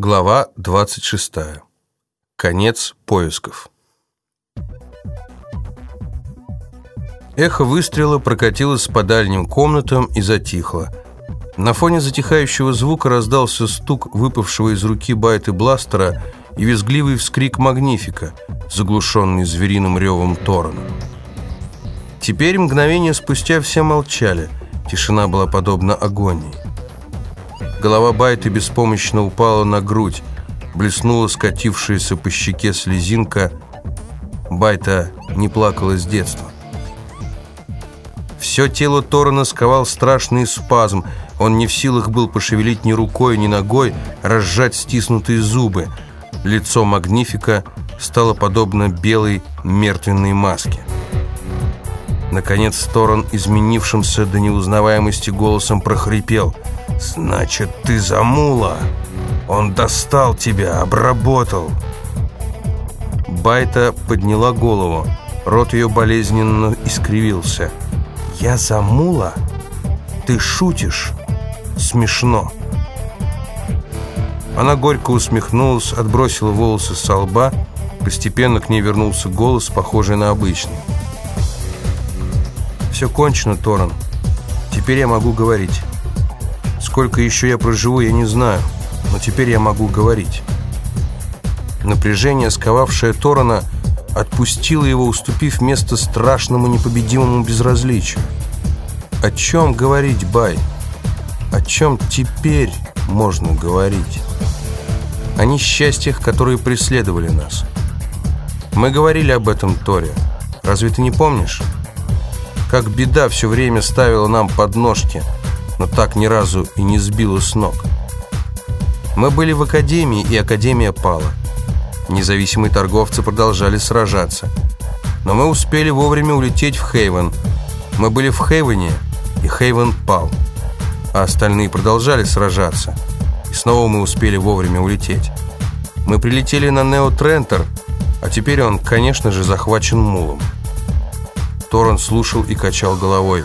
Глава 26. Конец поисков. Эхо выстрела прокатилось по дальним комнатам и затихло. На фоне затихающего звука раздался стук выпавшего из руки байты бластера и визгливый вскрик Магнифика, заглушенный звериным ревом Торона. Теперь мгновение спустя все молчали. Тишина была подобна агонии. Голова Байты беспомощно упала на грудь. Блеснула скатившаяся по щеке слезинка. Байта не плакала с детства. Все тело Торана сковал страшный спазм. Он не в силах был пошевелить ни рукой, ни ногой, разжать стиснутые зубы. Лицо Магнифика стало подобно белой мертвенной маске. Наконец Торан, изменившимся до неузнаваемости голосом, прохрипел – «Значит, ты замула! Он достал тебя, обработал!» Байта подняла голову. Рот ее болезненно искривился. «Я замула? Ты шутишь? Смешно!» Она горько усмехнулась, отбросила волосы со лба. Постепенно к ней вернулся голос, похожий на обычный. «Все кончено, Торан. Теперь я могу говорить». Сколько еще я проживу, я не знаю, но теперь я могу говорить. Напряжение, сковавшее Торана, отпустило его, уступив место страшному непобедимому безразличию. О чем говорить, Бай? О чем теперь можно говорить? О несчастьях, которые преследовали нас. Мы говорили об этом, Торе. Разве ты не помнишь? Как беда все время ставила нам подножки – но так ни разу и не сбила с ног. Мы были в академии, и академия пала. Независимые торговцы продолжали сражаться. Но мы успели вовремя улететь в Хейвен. Мы были в Хейвене, и Хейвен пал. А остальные продолжали сражаться. И снова мы успели вовремя улететь. Мы прилетели на Нео Трентер, а теперь он, конечно же, захвачен мулом. Торрен слушал и качал головой.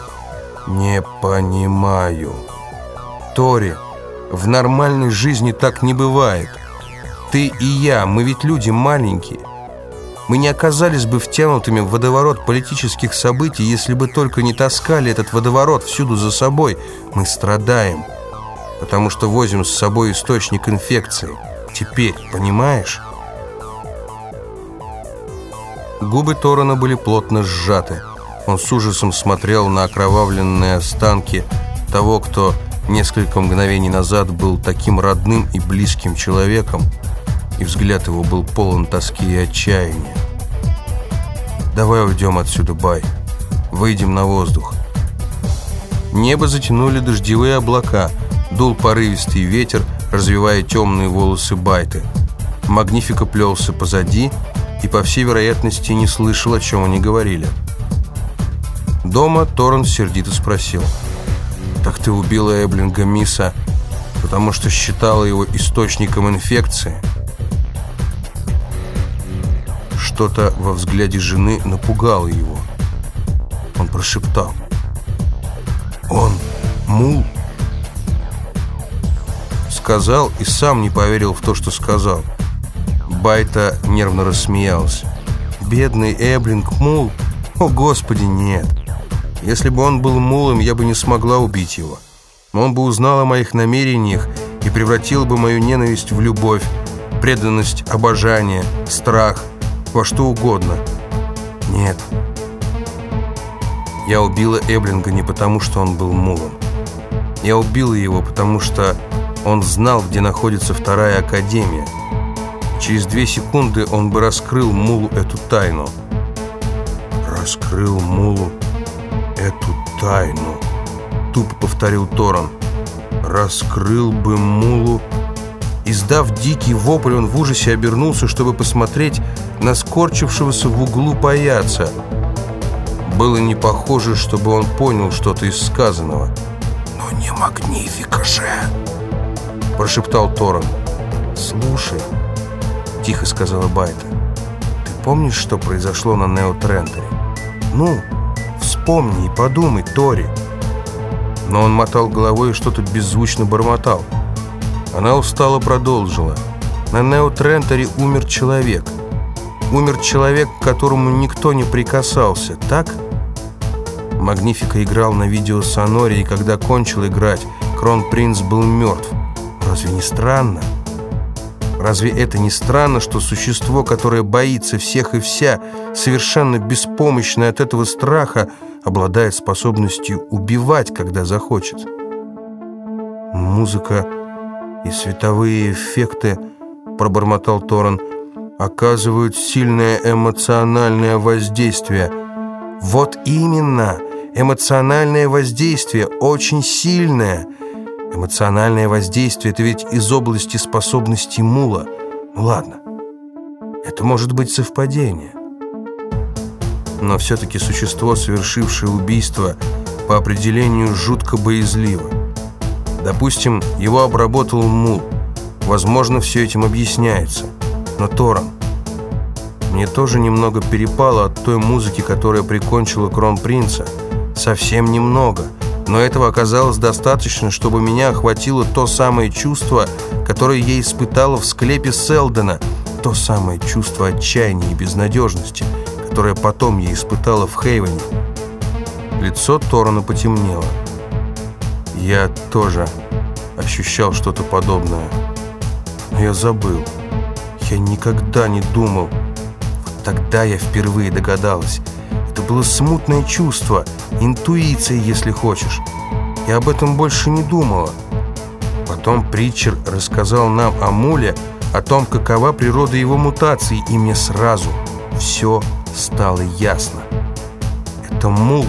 «Не понимаю». «Тори, в нормальной жизни так не бывает. Ты и я, мы ведь люди маленькие. Мы не оказались бы втянутыми в водоворот политических событий, если бы только не таскали этот водоворот всюду за собой. Мы страдаем, потому что возим с собой источник инфекции. Теперь, понимаешь?» Губы Торана были плотно сжаты. Он с ужасом смотрел на окровавленные останки того, кто несколько мгновений назад был таким родным и близким человеком, и взгляд его был полон тоски и отчаяния. «Давай уйдем отсюда, Бай. Выйдем на воздух». Небо затянули дождевые облака, дул порывистый ветер, развивая темные волосы Байты. Магнифика плелся позади и, по всей вероятности, не слышал, о чем они говорили. Дома Торрен сердито спросил. «Так ты убила Эблинга Миса, потому что считала его источником инфекции?» Что-то во взгляде жены напугало его. Он прошептал. «Он мул?» Сказал и сам не поверил в то, что сказал. Байта нервно рассмеялся. «Бедный Эблинг мул? О, Господи, нет!» Если бы он был мулом, я бы не смогла убить его. Он бы узнал о моих намерениях и превратил бы мою ненависть в любовь, преданность, обожание, страх, во что угодно. Нет. Я убила Эблинга не потому, что он был мулом. Я убила его, потому что он знал, где находится вторая академия. Через две секунды он бы раскрыл Мулу эту тайну. Раскрыл Мулу тайну», — тупо повторил Торон. «Раскрыл бы Мулу...» Издав дикий вопль, он в ужасе обернулся, чтобы посмотреть на скорчившегося в углу паяца. Было не похоже, чтобы он понял что-то из сказанного. «Но не магнифика же!» – прошептал Торон. «Слушай», – тихо сказала Байта, – «ты помнишь, что произошло на Нео Трентере? Ну, Вспомни и подумай, Тори. Но он мотал головой и что-то беззвучно бормотал. Она устало продолжила. На Нео Тренторе умер человек. Умер человек, к которому никто не прикасался, так? Магнифика играл на видеосоноре, и когда кончил играть, Кронпринц был мертв. Разве не странно? Разве это не странно, что существо, которое боится всех и вся, совершенно беспомощное от этого страха, обладает способностью убивать, когда захочет? Музыка и световые эффекты, пробормотал Торрен, оказывают сильное эмоциональное воздействие. Вот именно, эмоциональное воздействие очень сильное – Эмоциональное воздействие – это ведь из области способностей мула. Ну ладно, это может быть совпадение. Но все-таки существо, совершившее убийство, по определению жутко боязливо. Допустим, его обработал мул. Возможно, все этим объясняется. Но Торан, мне тоже немного перепало от той музыки, которая прикончила Кронпринца. Совсем немного – но этого оказалось достаточно, чтобы меня охватило то самое чувство, которое я испытала в склепе Селдена, то самое чувство отчаяния и безнадежности, которое потом я испытала в Хейвене. Лицо Торона потемнело. Я тоже ощущал что-то подобное. Но я забыл. Я никогда не думал. Вот тогда я впервые догадалась. Это было смутное чувство, интуиция, если хочешь. Я об этом больше не думала. Потом Притчер рассказал нам о Муле, о том, какова природа его мутаций, и мне сразу все стало ясно. Это Мул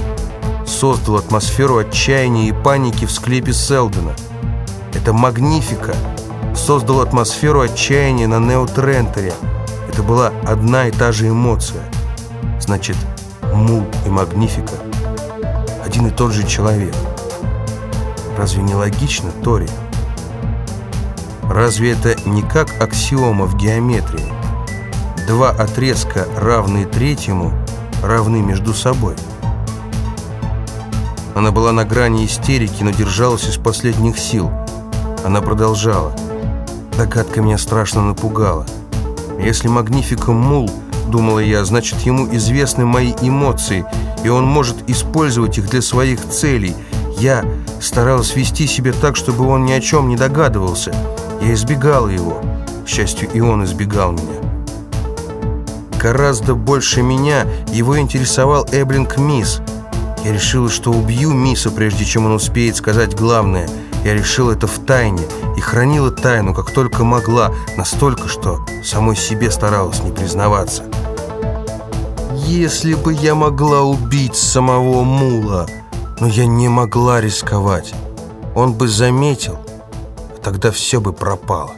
создал атмосферу отчаяния и паники в склепе Селдена. Это Магнифика создал атмосферу отчаяния на Неотрентере. Это была одна и та же эмоция. Значит, Мул и Магнифика один и тот же человек. Разве не логично, Тори? Разве это не как аксиома в геометрии? Два отрезка, равные третьему, равны между собой. Она была на грани истерики, но держалась из последних сил. Она продолжала. Догадка меня страшно напугала. Если Магнифика Мул – думала я, значит, ему известны мои эмоции, и он может использовать их для своих целей. Я старалась вести себя так, чтобы он ни о чем не догадывался. Я избегала его. К счастью, и он избегал меня. Гораздо больше меня его интересовал Эблинг Мисс. Я решила, что убью Мисса, прежде чем он успеет сказать главное. Я решила это в тайне и хранила тайну, как только могла, настолько, что самой себе старалась не признаваться. Если бы я могла убить самого Мула, но я не могла рисковать. Он бы заметил, а тогда все бы пропало.